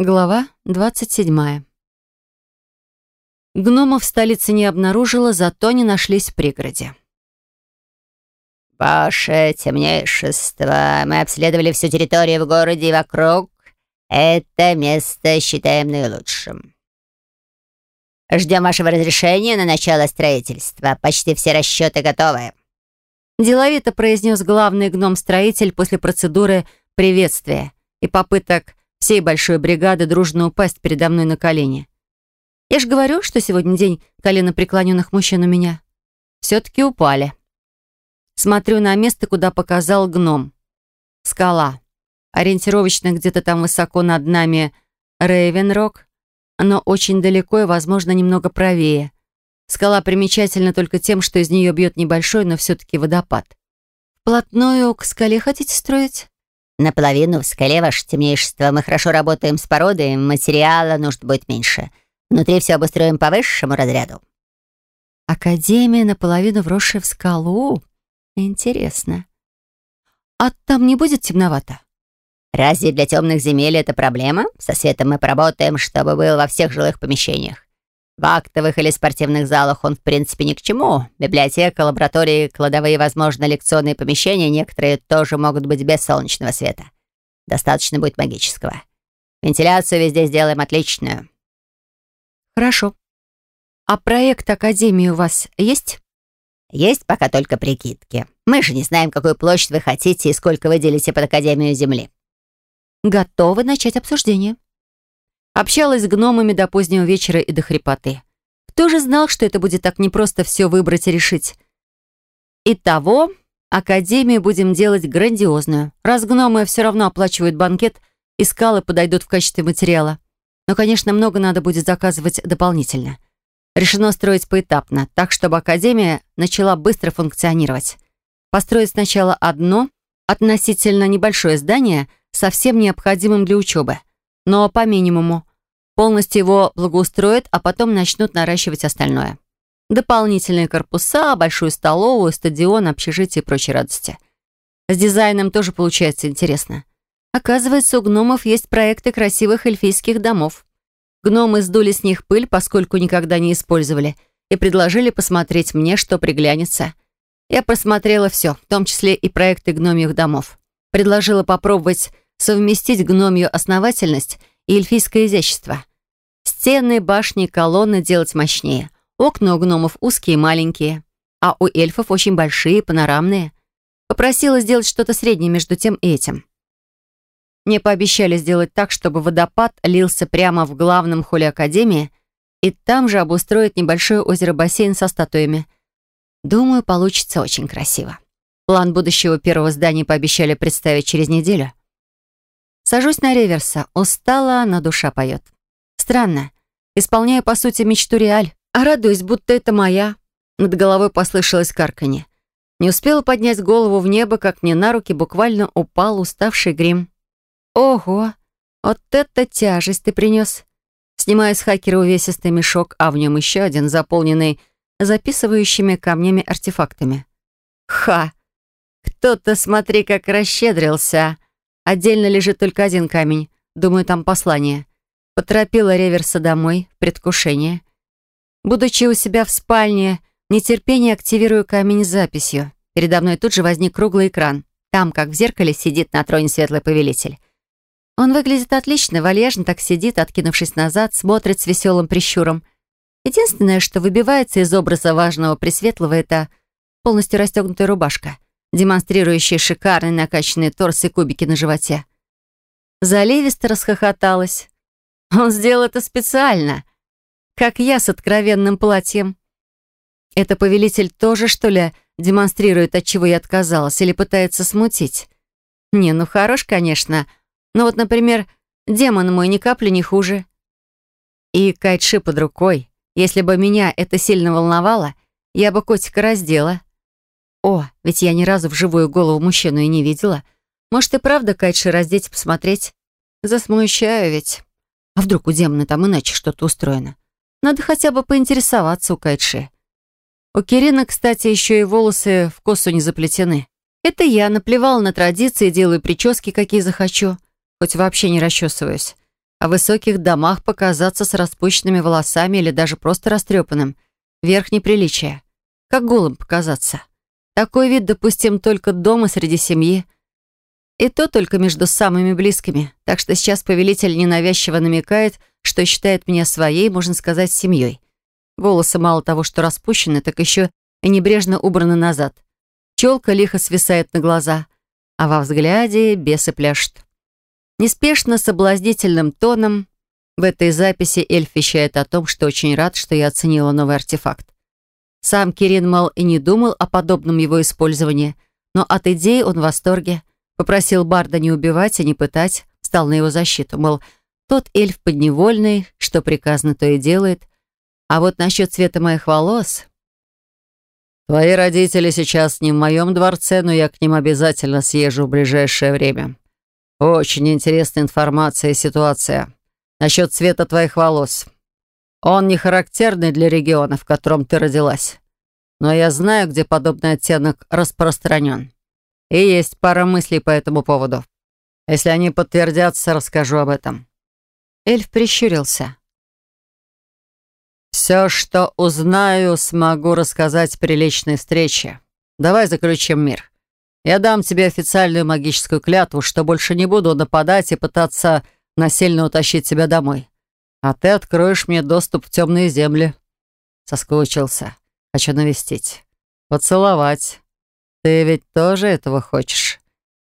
Глава 27. Гномов в столице не обнаружила, зато не нашлись в пригороде. «Ваше темнейшество, мы обследовали всю территорию в городе и вокруг. Это место считаем наилучшим. Ждем вашего разрешения на начало строительства. Почти все расчеты готовы». Деловито произнес главный гном-строитель после процедуры приветствия и попыток всей большой бригады дружно упасть передо мной на колени. Я же говорю, что сегодня день колено преклоненных мужчин у меня. Все-таки упали. Смотрю на место, куда показал гном. Скала. Ориентировочно где-то там высоко над нами Рейвенрок, но очень далеко и, возможно, немного правее. Скала примечательна только тем, что из нее бьет небольшой, но все-таки водопад. Вплотную к скале хотите строить? Наполовину в скале, ваше темнейшество. Мы хорошо работаем с породой, материала нужно будет меньше. Внутри все обустроим по высшему разряду. Академия наполовину вросшая в скалу? Интересно. А там не будет темновато? Разве для темных земель это проблема? Со светом мы поработаем, чтобы был во всех жилых помещениях. В актовых или спортивных залах он, в принципе, ни к чему. Библиотека, лаборатории, кладовые, возможно, лекционные помещения, некоторые тоже могут быть без солнечного света. Достаточно будет магического. Вентиляцию везде сделаем отличную. Хорошо. А проект Академии у вас есть? Есть пока только прикидки. Мы же не знаем, какую площадь вы хотите и сколько вы делите под Академию Земли. Готовы начать обсуждение. Общалась с гномами до позднего вечера и до хрипоты. Кто же знал, что это будет так непросто все выбрать и решить? Итого, академию будем делать грандиозную. Раз гномы все равно оплачивают банкет, и скалы подойдут в качестве материала. Но, конечно, много надо будет заказывать дополнительно. Решено строить поэтапно, так, чтобы академия начала быстро функционировать. Построить сначала одно, относительно небольшое здание, совсем необходимым для учебы, но по минимуму, полностью его благоустроят, а потом начнут наращивать остальное. Дополнительные корпуса, большую столовую, стадион, общежитие и прочие радости. С дизайном тоже получается интересно. Оказывается, у гномов есть проекты красивых эльфийских домов. Гномы сдули с них пыль, поскольку никогда не использовали, и предложили посмотреть мне, что приглянется. Я просмотрела все, в том числе и проекты гномьих домов. Предложила попробовать совместить гномью основательность и эльфийское изящество. Стены, башни, колонны делать мощнее. Окна у гномов узкие и маленькие, а у эльфов очень большие, панорамные. Попросила сделать что-то среднее между тем и этим. Мне пообещали сделать так, чтобы водопад лился прямо в главном холле Академии и там же обустроить небольшое озеро-бассейн со статуями. Думаю, получится очень красиво. План будущего первого здания пообещали представить через неделю. Сажусь на реверса, устала, но душа поет. Странно. Исполняю, по сути, мечту реаль, а радуюсь, будто это моя. Над головой послышалось карканье. Не успела поднять голову в небо, как мне на руки буквально упал уставший грим. Ого, вот это тяжесть ты принес. Снимаю с хакера увесистый мешок, а в нем еще один, заполненный записывающими камнями артефактами. Ха! Кто-то, смотри, как расщедрился. Отдельно лежит только один камень. Думаю, там послание. Поторопила реверса домой, предвкушение. Будучи у себя в спальне, нетерпение активирую камень с записью. Передо мной тут же возник круглый экран. Там, как в зеркале, сидит на троне светлый повелитель. Он выглядит отлично, вальяжно так сидит, откинувшись назад, смотрит с веселым прищуром. Единственное, что выбивается из образа важного Пресветлого, это полностью расстегнутая рубашка — демонстрирующий шикарный накачанный торс и кубики на животе. Заливисто расхохоталась. Он сделал это специально, как я с откровенным платьем. Это повелитель тоже, что ли, демонстрирует, от чего я отказалась, или пытается смутить? Не, ну хорош, конечно, но вот, например, демон мой ни капли не хуже. И Кайтши под рукой. Если бы меня это сильно волновало, я бы котика раздела. О, ведь я ни разу в живую голову мужчину и не видела. Может, и правда Кайтши раздеть и посмотреть? Засмущаю ведь. А вдруг у демона там иначе что-то устроено? Надо хотя бы поинтересоваться у Кайтши. У Кирина, кстати, еще и волосы в косу не заплетены. Это я наплевала на традиции, делаю прически, какие захочу. Хоть вообще не расчесываюсь. в высоких домах показаться с распущенными волосами или даже просто растрепанным — верх неприличия. Как голым показаться. Такой вид допустим только дома среди семьи. И то только между самыми близкими. Так что сейчас повелитель ненавязчиво намекает, что считает меня своей, можно сказать, семьей. Волосы мало того, что распущены, так еще и небрежно убраны назад. Челка лихо свисает на глаза, а во взгляде бесы пляшут. Неспешно, соблазнительным тоном в этой записи эльф вещает о том, что очень рад, что я оценила новый артефакт. Сам Кирин, мол, и не думал о подобном его использовании, но от идеи он в восторге. Попросил Барда не убивать и не пытать, встал на его защиту, мол, тот эльф подневольный, что приказано, то и делает. А вот насчет цвета моих волос... «Твои родители сейчас не в моем дворце, но я к ним обязательно съезжу в ближайшее время. Очень интересная информация и ситуация. Насчет цвета твоих волос. Он не характерный для региона, в котором ты родилась. Но я знаю, где подобный оттенок распространен. И есть пара мыслей по этому поводу. Если они подтвердятся, расскажу об этом». Эльф прищурился. «Все, что узнаю, смогу рассказать при личной встрече. Давай заключим мир. Я дам тебе официальную магическую клятву, что больше не буду нападать и пытаться насильно утащить тебя домой. А ты откроешь мне доступ в темные земли. Соскучился. Хочу навестить. Поцеловать. Ты ведь тоже этого хочешь?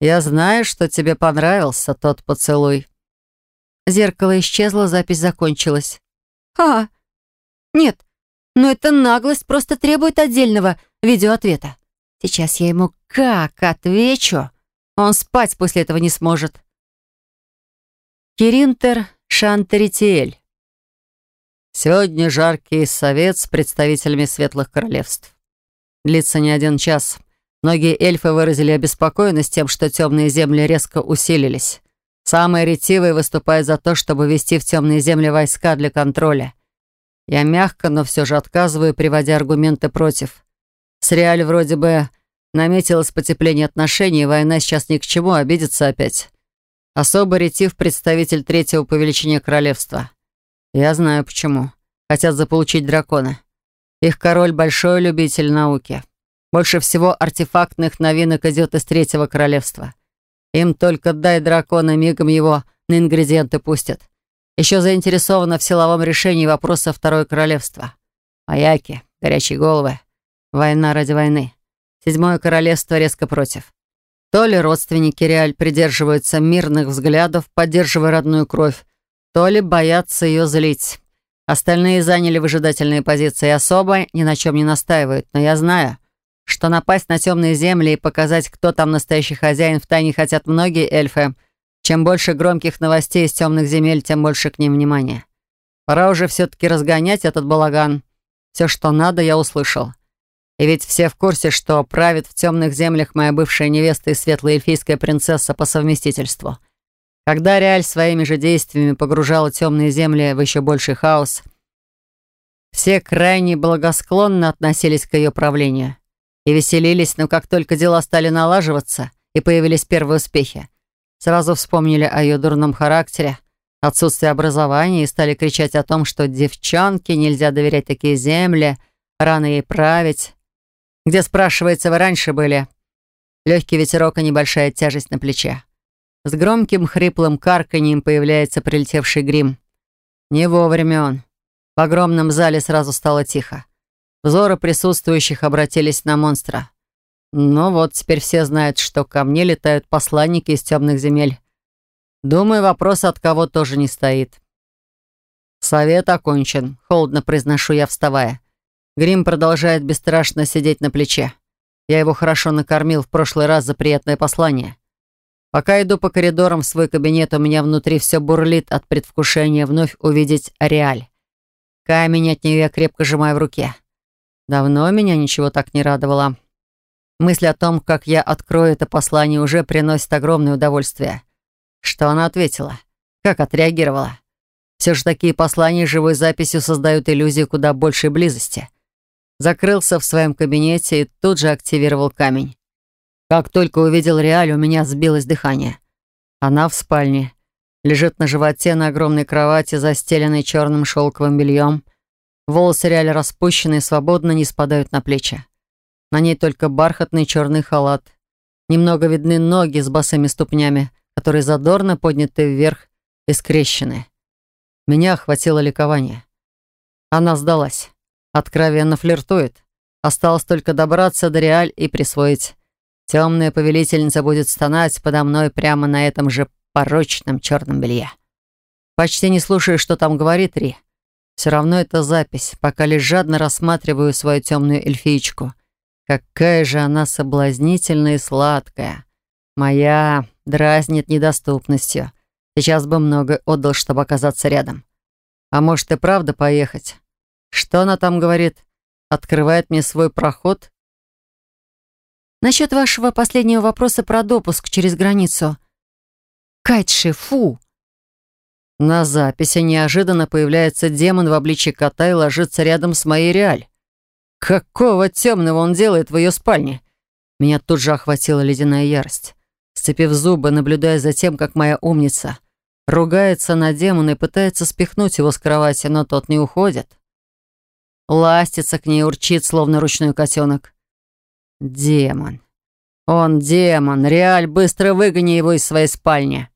Я знаю, что тебе понравился тот поцелуй. Зеркало исчезло, запись закончилась. «А, нет, но эта наглость просто требует отдельного видеоответа. Сейчас я ему как отвечу? Он спать после этого не сможет. Киринтер Шантеритиэль. Сегодня жаркий совет с представителями светлых королевств. Длится не один час. Многие эльфы выразили обеспокоенность тем, что темные земли резко усилились. Самые ретивые выступают за то, чтобы вести в темные земли войска для контроля. Я мягко, но все же отказываю, приводя аргументы против. С Реаль вроде бы Наметилось потепление отношений, война сейчас ни к чему, обидится опять. Особо ретив представитель третьего по величине королевства. Я знаю почему. Хотят заполучить дракона. Их король большой любитель науки. Больше всего артефактных новинок идет из третьего королевства. Им только дай дракона, мигом его на ингредиенты пустят. Еще заинтересовано в силовом решении вопроса второе королевство. Маяки, горячие головы. Война ради войны. Седьмое королевство резко против. То ли родственники Реаль придерживаются мирных взглядов, поддерживая родную кровь, то ли боятся ее злить. Остальные заняли выжидательные позиции особо ни на чем не настаивают. Но я знаю, что напасть на темные земли и показать, кто там настоящий хозяин, в тайне хотят многие эльфы. Чем больше громких новостей из темных земель, тем больше к ним внимания. Пора уже все-таки разгонять этот балаган. Все, что надо, я услышал. И ведь все в курсе, что правит в темных землях моя бывшая невеста и светлая эльфийская принцесса по совместительству. Когда Реаль своими же действиями погружала темные земли в еще больший хаос, все крайне благосклонно относились к ее правлению и веселились, но как только дела стали налаживаться и появились первые успехи, сразу вспомнили о ее дурном характере, отсутствии образования и стали кричать о том, что девчонке нельзя доверять такие земли, рано ей править, где, спрашивается, вы раньше были? Легкий ветерок и небольшая тяжесть на плече. С громким хриплым карканьем появляется прилетевший грим. Не вовремя он. В огромном зале сразу стало тихо. Взоры присутствующих обратились на монстра. Ну вот, теперь все знают, что ко мне летают посланники из темных земель. Думаю, вопрос от кого тоже не стоит. Совет окончен, холодно произношу я, вставая. Грим продолжает бесстрашно сидеть на плече. Я его хорошо накормил в прошлый раз за приятное послание. Пока иду по коридорам в свой кабинет, у меня внутри все бурлит от предвкушения вновь увидеть Реаль. Камень от нее я крепко сжимаю в руке. Давно меня ничего так не радовало. Мысль о том, как я открою это послание, уже приносит огромное удовольствие. Что она ответила? Как отреагировала? Все же такие послания живой записью создают иллюзию куда большей близости — закрылся в своем кабинете и тут же активировал камень. Как только увидел Реаль, у меня сбилось дыхание. Она в спальне. Лежит на животе на огромной кровати, застеленной черным шелковым бельем. Волосы реально распущены и свободно не спадают на плечи. На ней только бархатный черный халат. Немного видны ноги с босыми ступнями, которые задорно подняты вверх и скрещены. Меня охватило ликование. Она сдалась. Откровенно флиртует. Осталось только добраться до Реаль и присвоить. Темная повелительница будет стонать подо мной прямо на этом же порочном черном белье. Почти не слушаю, что там говорит Ри. Все равно это запись, пока лишь жадно рассматриваю свою темную эльфичку. Какая же она соблазнительная и сладкая. Моя дразнит недоступностью. Сейчас бы много отдал, чтобы оказаться рядом. А может и правда поехать? Что она там говорит? Открывает мне свой проход? Насчет вашего последнего вопроса про допуск через границу. Кайтши, фу! На записи неожиданно появляется демон в обличии кота и ложится рядом с моей реаль. Какого темного он делает в ее спальне? Меня тут же охватила ледяная ярость. Сцепив зубы, наблюдая за тем, как моя умница ругается на демона и пытается спихнуть его с кровати, но тот не уходит. Ластится к ней, урчит, словно ручной котенок. Демон. Он демон. Реаль, быстро выгони его из своей спальни.